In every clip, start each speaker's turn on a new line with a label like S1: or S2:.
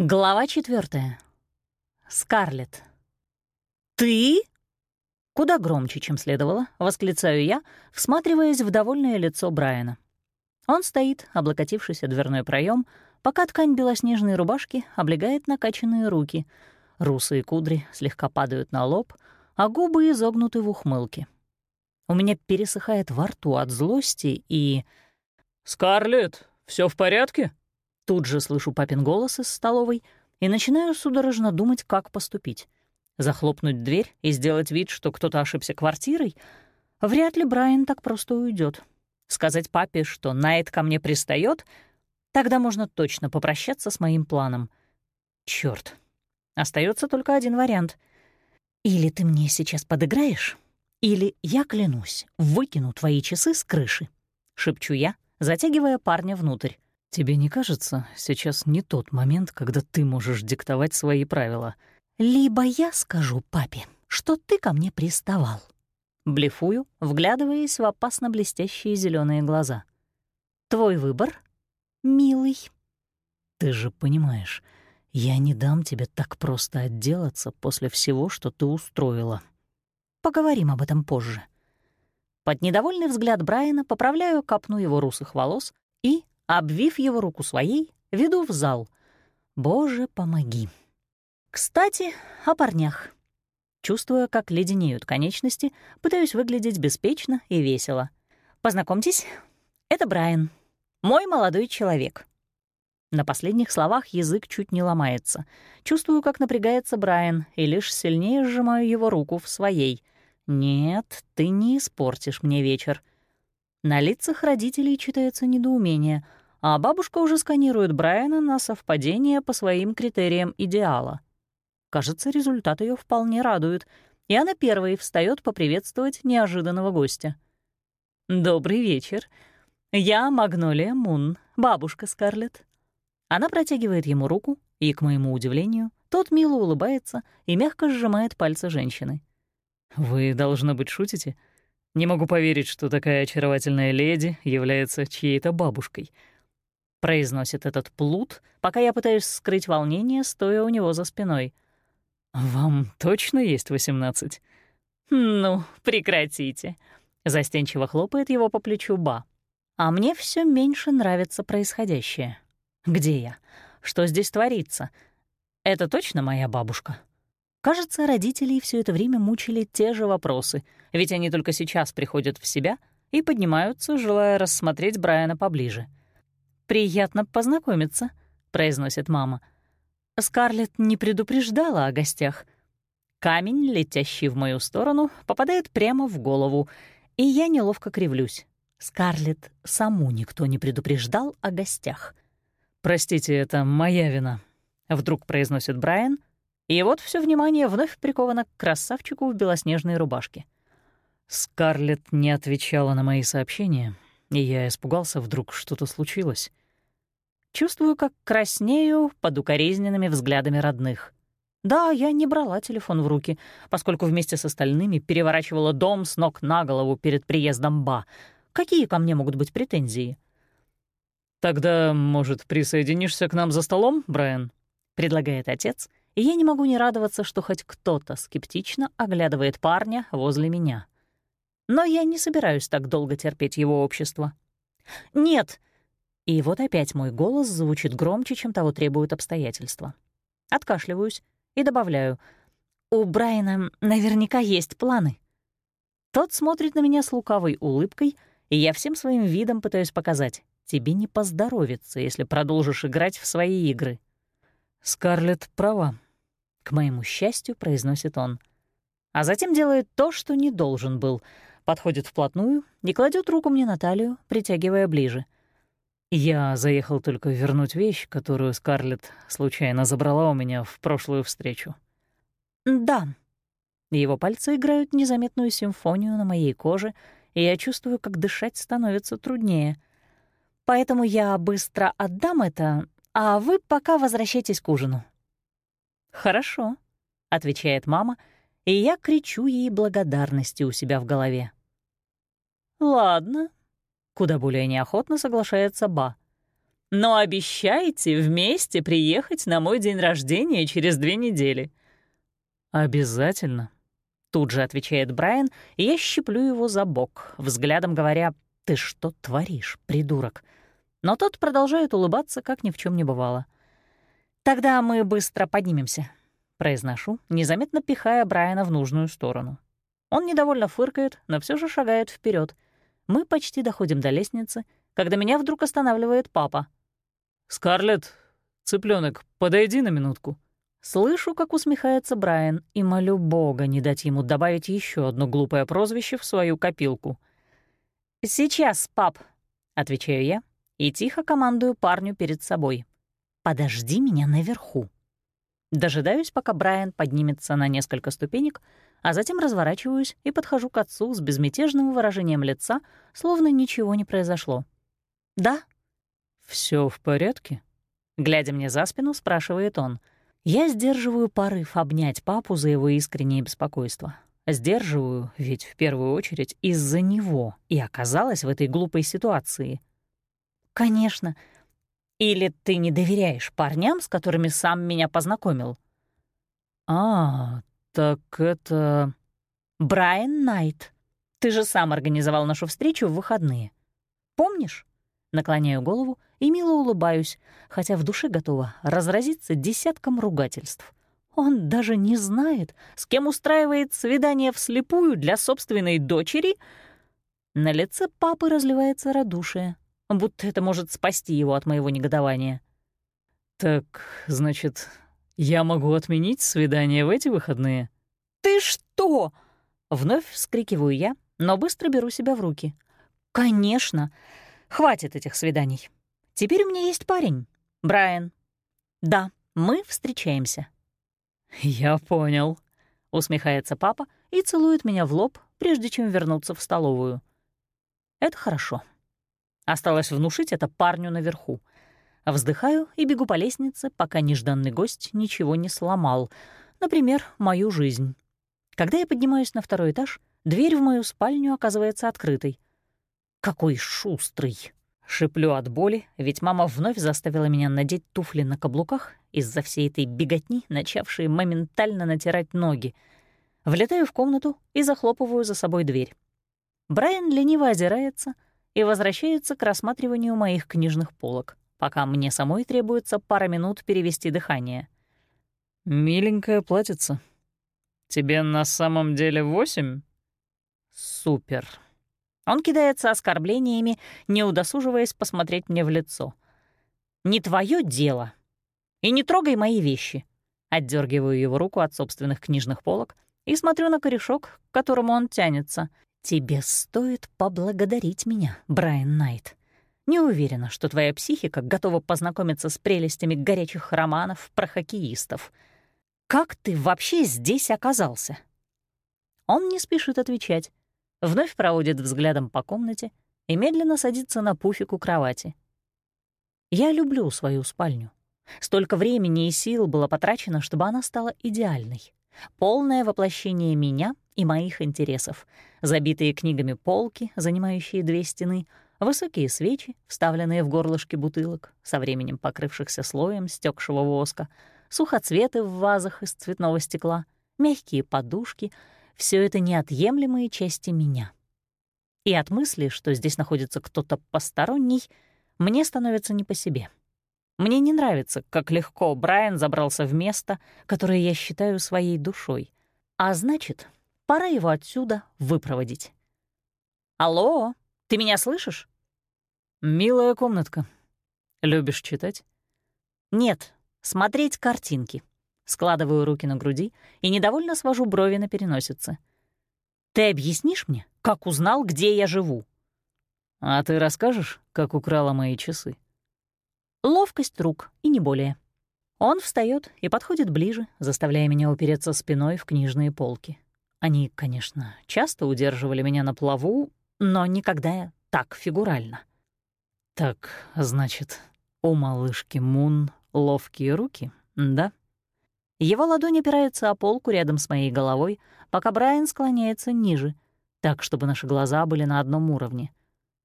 S1: Глава четвертая. Скарлетт. «Ты?» Куда громче, чем следовало, восклицаю я, всматриваясь в довольное лицо Брайана. Он стоит, облокотившись о дверной проем, пока ткань белоснежной рубашки облегает накачанные руки. Русые кудри слегка падают на лоб, а губы изогнуты в ухмылке. У меня пересыхает во рту от злости и...
S2: «Скарлетт, все в порядке?»
S1: Тут же слышу папин голос из столовой и начинаю судорожно думать, как поступить. Захлопнуть дверь и сделать вид, что кто-то ошибся квартирой? Вряд ли Брайан так просто уйдет. Сказать папе, что Найт ко мне пристает, тогда можно точно попрощаться с моим планом. Черт, остается только один вариант. Или ты мне сейчас подыграешь, или я клянусь, выкину твои часы с крыши, — шепчу я, затягивая парня внутрь.
S2: «Тебе не кажется, сейчас не тот момент, когда ты можешь диктовать свои правила?»
S1: «Либо я скажу папе, что ты ко мне приставал». Блефую, вглядываясь в опасно блестящие зеленые глаза. «Твой выбор, милый».
S2: «Ты же понимаешь, я не дам тебе так просто отделаться после всего, что ты устроила».
S1: «Поговорим об этом позже». Под недовольный взгляд Брайана поправляю капну его русых волос и Обвив его руку своей, веду в зал. Боже, помоги. Кстати, о парнях. Чувствуя, как леденеют конечности, пытаюсь выглядеть беспечно и весело. Познакомьтесь, это Брайан, мой молодой человек. На последних словах язык чуть не ломается. Чувствую, как напрягается Брайан, и лишь сильнее сжимаю его руку в своей. «Нет, ты не испортишь мне вечер». На лицах родителей читается недоумение — а бабушка уже сканирует Брайана на совпадение по своим критериям идеала. Кажется, результат ее вполне радует, и она первой встает поприветствовать неожиданного гостя. «Добрый вечер. Я Магнолия Мун, бабушка Скарлетт». Она протягивает ему руку, и, к моему удивлению, тот мило улыбается и мягко сжимает пальцы женщины.
S2: «Вы, должно быть, шутите? Не могу поверить, что такая очаровательная леди является чьей-то бабушкой», —
S1: произносит этот плут, пока я пытаюсь скрыть волнение, стоя у него за спиной.
S2: «Вам точно есть восемнадцать?»
S1: «Ну, прекратите», — застенчиво хлопает его по плечу Ба. «А мне все меньше нравится происходящее. Где я? Что здесь творится? Это точно моя бабушка?» Кажется, родителей все это время мучили те же вопросы, ведь они только сейчас приходят в себя и поднимаются, желая рассмотреть Брайана поближе — «Приятно познакомиться», — произносит мама. Скарлетт не предупреждала о гостях. Камень, летящий в мою сторону, попадает прямо в голову, и я неловко кривлюсь. Скарлетт саму никто не предупреждал о гостях.
S2: «Простите, это моя вина», — вдруг произносит Брайан, и вот все внимание вновь приковано к красавчику в белоснежной рубашке. Скарлетт не отвечала на мои сообщения, и я испугался, вдруг что-то случилось.
S1: Чувствую, как краснею под укоризненными взглядами родных. Да, я не брала телефон в руки, поскольку вместе с остальными переворачивала дом с ног на голову перед приездом Ба. Какие ко мне могут быть претензии?
S2: «Тогда, может, присоединишься к нам за столом, Брайан?»
S1: — предлагает отец, и я не могу не радоваться, что хоть кто-то скептично оглядывает парня возле меня. Но я не собираюсь так долго терпеть его общество. «Нет!» И вот опять мой голос звучит громче, чем того требуют обстоятельства. Откашливаюсь и добавляю. «У Брайана наверняка есть планы». Тот смотрит на меня с лукавой улыбкой, и я всем своим видом пытаюсь показать. Тебе не поздоровится, если продолжишь играть в свои игры.
S2: «Скарлетт права», — к моему счастью произносит он.
S1: А затем делает то, что не должен был. Подходит вплотную и кладет руку мне на талию, притягивая ближе —
S2: я заехал только вернуть вещь, которую Скарлетт случайно забрала у меня в прошлую встречу.
S1: Да. Его пальцы играют незаметную симфонию на моей коже, и я чувствую, как дышать становится труднее. Поэтому я быстро отдам это, а вы пока возвращайтесь к ужину. «Хорошо», — отвечает мама, и я кричу ей благодарности у себя в голове. «Ладно», Куда более неохотно соглашается Ба. но обещайте вместе приехать на мой день рождения через две недели».
S2: «Обязательно», — тут же отвечает Брайан, и я щиплю его за бок, взглядом говоря, «Ты что творишь, придурок?» Но тот продолжает улыбаться, как ни в чем не бывало. «Тогда мы быстро поднимемся», — произношу, незаметно пихая Брайана в нужную сторону. Он недовольно фыркает, но все же шагает вперед. Мы почти доходим до лестницы, когда меня вдруг останавливает папа.
S3: «Скарлетт, цыпленок, подойди на минутку».
S2: Слышу, как усмехается Брайан, и молю Бога не дать ему добавить еще одно глупое прозвище в свою копилку. «Сейчас, пап», — отвечаю я и тихо командую парню перед собой. «Подожди меня наверху». Дожидаюсь, пока Брайан поднимется на несколько ступенек, а затем разворачиваюсь и подхожу к отцу с безмятежным выражением лица, словно ничего не произошло. «Да».
S3: Все в порядке?»
S2: Глядя мне за спину, спрашивает он. Я сдерживаю порыв обнять папу за его искреннее беспокойство. Сдерживаю, ведь в первую очередь из-за него и оказалась в этой глупой ситуации. «Конечно. Или ты не доверяешь парням, с которыми сам меня познакомил?»
S3: «А, так это...»
S2: «Брайан Найт. Ты же сам организовал нашу встречу в выходные. Помнишь?» Наклоняю голову и мило улыбаюсь, хотя в душе готова разразиться десятком ругательств. Он даже не знает, с кем устраивает свидание вслепую для собственной дочери. На лице папы разливается радушие, будто это может спасти его от моего негодования.
S3: «Так, значит, я могу отменить свидание в эти выходные?»
S2: «Ты что?» — вновь вскрикиваю я, но быстро беру себя в руки. «Конечно. Хватит этих свиданий. Теперь у меня есть парень, Брайан. Да, мы встречаемся».
S3: «Я понял», — усмехается папа и целует меня в лоб, прежде чем вернуться в столовую.
S2: «Это хорошо. Осталось внушить это парню наверху. Вздыхаю и бегу по лестнице, пока нежданный гость ничего не сломал. Например, мою жизнь. Когда я поднимаюсь на второй этаж, дверь в мою спальню оказывается открытой. «Какой шустрый!» Шиплю от боли, ведь мама вновь заставила меня надеть туфли на каблуках из-за всей этой беготни, начавшей моментально натирать ноги. Влетаю в комнату и захлопываю за собой дверь. Брайан лениво озирается — и возвращается к рассматриванию моих книжных полок, пока мне самой требуется пара минут перевести дыхание.
S3: «Миленькая платьица. Тебе на самом деле восемь?»
S2: «Супер». Он кидается оскорблениями, не удосуживаясь посмотреть мне в лицо. «Не твое дело. И не трогай мои вещи». Отдергиваю его руку от собственных книжных полок и смотрю на корешок, к которому он тянется — «Тебе стоит поблагодарить меня, Брайан Найт. Не уверена, что твоя психика готова познакомиться с прелестями горячих романов про хоккеистов. Как ты вообще здесь оказался?» Он не спешит отвечать, вновь проводит взглядом по комнате и медленно садится на пуфик у кровати. Я люблю свою спальню. Столько времени и сил было потрачено, чтобы она стала идеальной. Полное воплощение меня и моих интересов. Забитые книгами полки, занимающие две стены, высокие свечи, вставленные в горлышки бутылок, со временем покрывшихся слоем стекшего воска, сухоцветы в вазах из цветного стекла, мягкие подушки — все это неотъемлемые части меня. И от мысли, что здесь находится кто-то посторонний, мне становится не по себе. Мне не нравится, как легко Брайан забрался в место, которое я считаю своей душой. А значит, пора его отсюда выпроводить. «Алло, ты меня слышишь?»
S3: «Милая комнатка. Любишь читать?»
S2: «Нет, смотреть картинки». Складываю руки на груди и недовольно свожу брови на переносице. «Ты объяснишь мне, как узнал, где я живу?»
S3: «А ты расскажешь, как украла мои часы?»
S2: Ловкость рук, и не более. Он встает и подходит ближе, заставляя меня упереться спиной в книжные полки. Они, конечно, часто удерживали меня на плаву, но никогда так фигурально.
S3: «Так, значит, у малышки Мун ловкие руки, да?»
S2: Его ладонь опирается о полку рядом с моей головой, пока Брайан склоняется ниже, так, чтобы наши глаза были на одном уровне.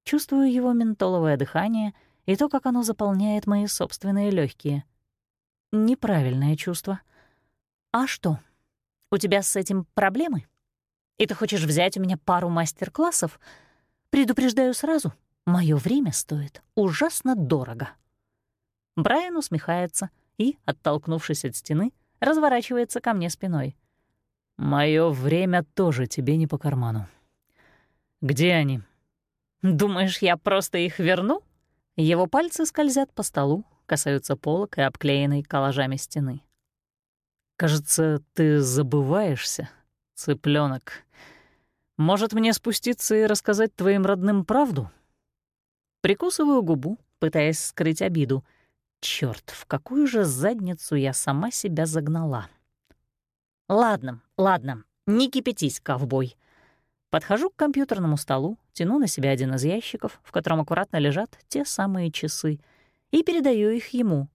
S2: Чувствую его ментоловое дыхание
S1: и то, как оно заполняет мои собственные легкие. Неправильное чувство. А что, у тебя с этим проблемы? И ты хочешь взять у меня пару мастер-классов? Предупреждаю сразу, мое время стоит ужасно дорого. Брайан усмехается и, оттолкнувшись от стены, разворачивается ко мне спиной.
S2: Мое время тоже тебе не по карману. Где они?
S1: Думаешь, я просто их верну? Его пальцы скользят по столу, касаются полок и обклеенной коллажами стены.
S2: Кажется, ты забываешься, цыпленок. Может, мне спуститься и рассказать твоим родным правду?
S1: Прикусываю губу, пытаясь скрыть обиду. Черт, в какую же задницу я сама себя загнала. Ладно, ладно, не кипятись, ковбой. Подхожу к компьютерному столу, тяну на себя один из ящиков, в котором аккуратно лежат те самые часы, и передаю их ему.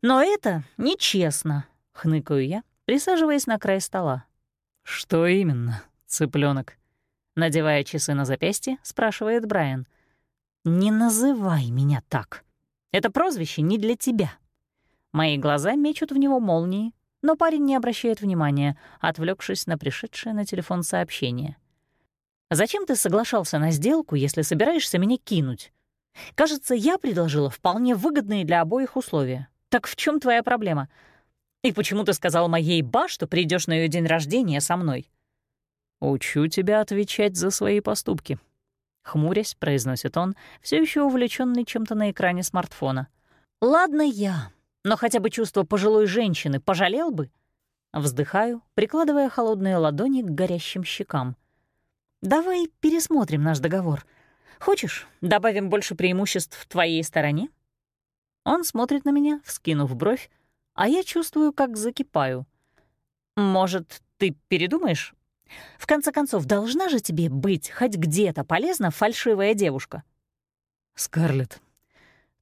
S1: «Но это нечестно», — хныкаю я, присаживаясь на край стола.
S2: «Что именно, цыпленок?
S1: Надевая часы на запястье, спрашивает Брайан. «Не называй меня так. Это прозвище не для тебя». Мои глаза мечут в него молнии, но парень не обращает внимания, отвлекшись на пришедшее на телефон сообщение. Зачем ты соглашался на сделку, если собираешься меня кинуть? Кажется, я предложила вполне выгодные для обоих условия. Так в чем твоя проблема? И почему ты сказал моей ба, что придешь на ее день рождения со мной?
S2: Учу тебя отвечать за свои поступки. Хмурясь, произносит он, все еще увлеченный чем-то на экране смартфона.
S1: Ладно я, но хотя бы чувство пожилой женщины пожалел бы. Вздыхаю, прикладывая холодные ладони к горящим щекам. Давай пересмотрим наш договор. Хочешь, добавим больше преимуществ в твоей стороне? Он смотрит на меня, вскинув бровь, а я чувствую, как закипаю. Может, ты передумаешь? В конце концов, должна же тебе быть хоть где-то полезна фальшивая девушка.
S2: Скарлетт,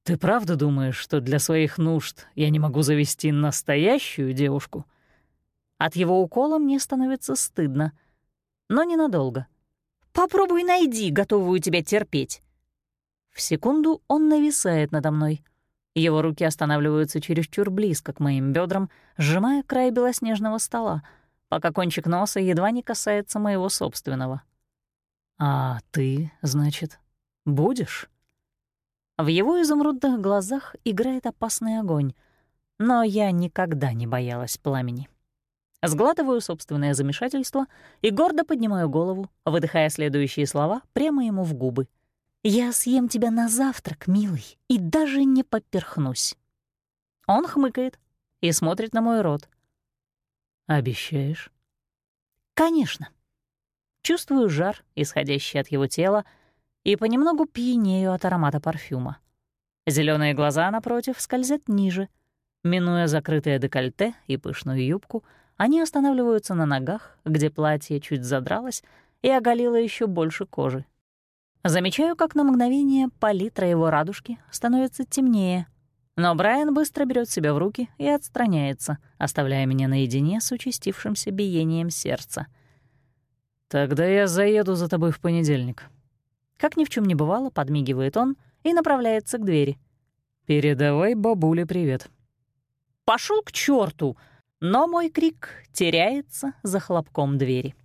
S2: ты правда думаешь, что для своих нужд я не могу завести настоящую девушку?
S1: От его укола мне становится стыдно, но ненадолго. Попробуй найди, готовую тебя терпеть. В секунду он нависает надо мной. Его руки останавливаются чересчур близко к моим бедрам, сжимая край белоснежного стола, пока кончик носа едва не касается моего собственного.
S2: «А ты, значит, будешь?»
S1: В его изумрудных глазах играет опасный огонь, но я никогда не боялась пламени. Сглатываю собственное замешательство и гордо поднимаю голову, выдыхая следующие слова прямо ему в губы. «Я съем тебя на завтрак, милый, и даже не поперхнусь». Он хмыкает и смотрит на мой рот.
S2: «Обещаешь?»
S1: «Конечно». Чувствую жар, исходящий от его тела, и понемногу пьянею от аромата парфюма. Зеленые глаза, напротив, скользят ниже. Минуя закрытое декольте и пышную юбку — они останавливаются на ногах, где платье чуть задралось и оголило еще больше кожи. Замечаю, как на мгновение палитра его радужки становится темнее, но Брайан быстро берет себя в руки и отстраняется, оставляя меня наедине с участившимся биением сердца.
S2: «Тогда я заеду за тобой в понедельник».
S1: Как ни в чем не бывало, подмигивает он и направляется к двери.
S2: «Передавай бабуле привет».
S1: Пошел к черту! но мой крик теряется за хлопком двери.